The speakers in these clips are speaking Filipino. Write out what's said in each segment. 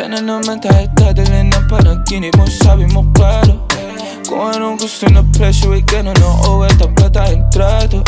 Sana naman tayo dadalhin ng panaginip mo Sabi mo klaro Kung anong gusto na presyo ay ganun Oo at tapat tayong trato.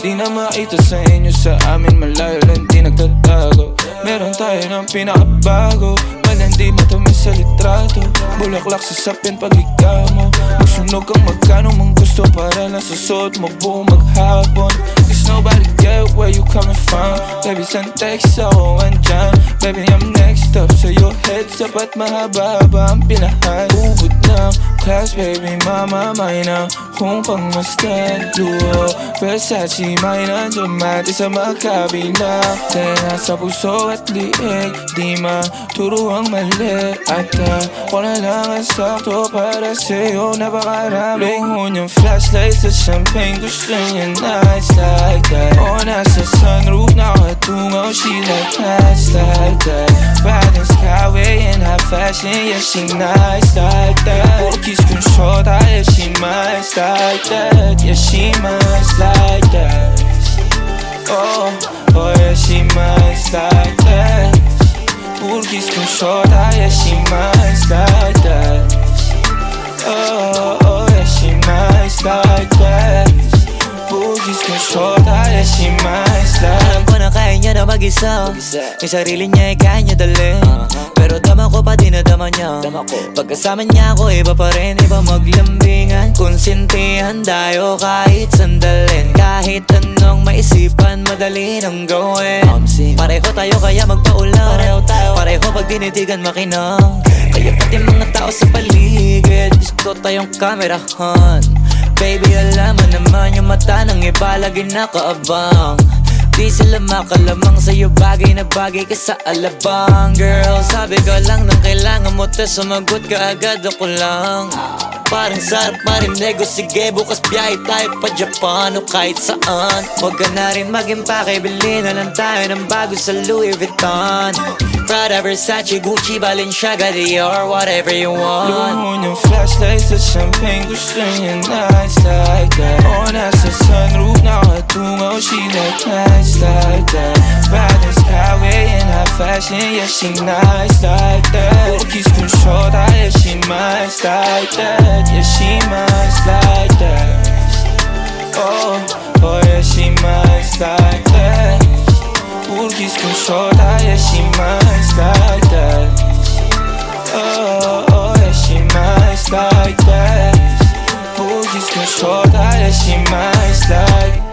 Di na makita sa inyo sa amin Malayo lang di nagtatago Meron tayo ng pinakabago Malandi matamis sa litrato Bulaklak sa sapin pag ikaw mo Magsunog kang magkano mang gusto Para lang sa suot mo buong maghapon Cause nobody get where you coming from. Baby, send text ako andyan. Baby, I'm next up. Sa'yo heads up at mahaba-haba ang pinahan Ubod ng class, baby, mama, may na Kung pangmastan, luho Versace, may nandiyan mati sa magkabila Tenga sa puso at liig Di maturo ang mali. At ako na lang ang sakto para sa'yo. Napakarami. Luho niyang flashlight sa champagne. Gusto niya nights like that. O nasa sunroof nakatungaw She like nights like that. Skyway in high fashion Yeah, she nice like that. Puro kung shota Yeah, she nice like that. Yeah, she nice like that. Oh, oh yeah, she nice like that. Puro kung shota Yeah, she nice like that. Oh, oh yeah, she nice like that. Boogies kung shota Yeah, she nice like Alam mag-isa. Yung sarili niya ay kaya niya dalhin Pero dama ko pa dinadama niya. Pagkasama niya ako iba pa rin Iba maglambingan. Konsintihan tayo kahit sandalin. Kahit anong maisipan Madali nang gawin. Pareho tayo kaya magpaulang Pareho tayo. Pareho pag dinitigan makinang. Kaya pati mga tao sa paligid. Gusto tayong kamerahan Baby, alam mo naman yung mata ng iba lagi nakaabang Di sila makalamang sa'yo bagay na bagay ka sa alabang. Girl, sabi ko lang nang kailangan mo tas sumagot ka agad ako lang. Parang sarap marinig o sige bukas biyahe tayo pa Japan o kahit saan. Huwag ka na rin mag-impake, bili na lang tayo ng bago sa Louis Vuitton. Prada, Versace, Gucci, Balenciaga, Dior, whatever you want. Luho niyang flashlight sa champagne Gusto niya nights like that. O nasa sunroof nakatungaw She like nights like that. Riding skyway in high fashion Yeah, she nice like that. Kiss kung shota Yeah, she nice like that. Yeah, she nice like that. Oh, oh yeah, she nice like that. Puro kiss kung shota Yeah, she nice like that. Oh, oh, yeah, she nice like that. Boogies kung shota, yeah, she nice like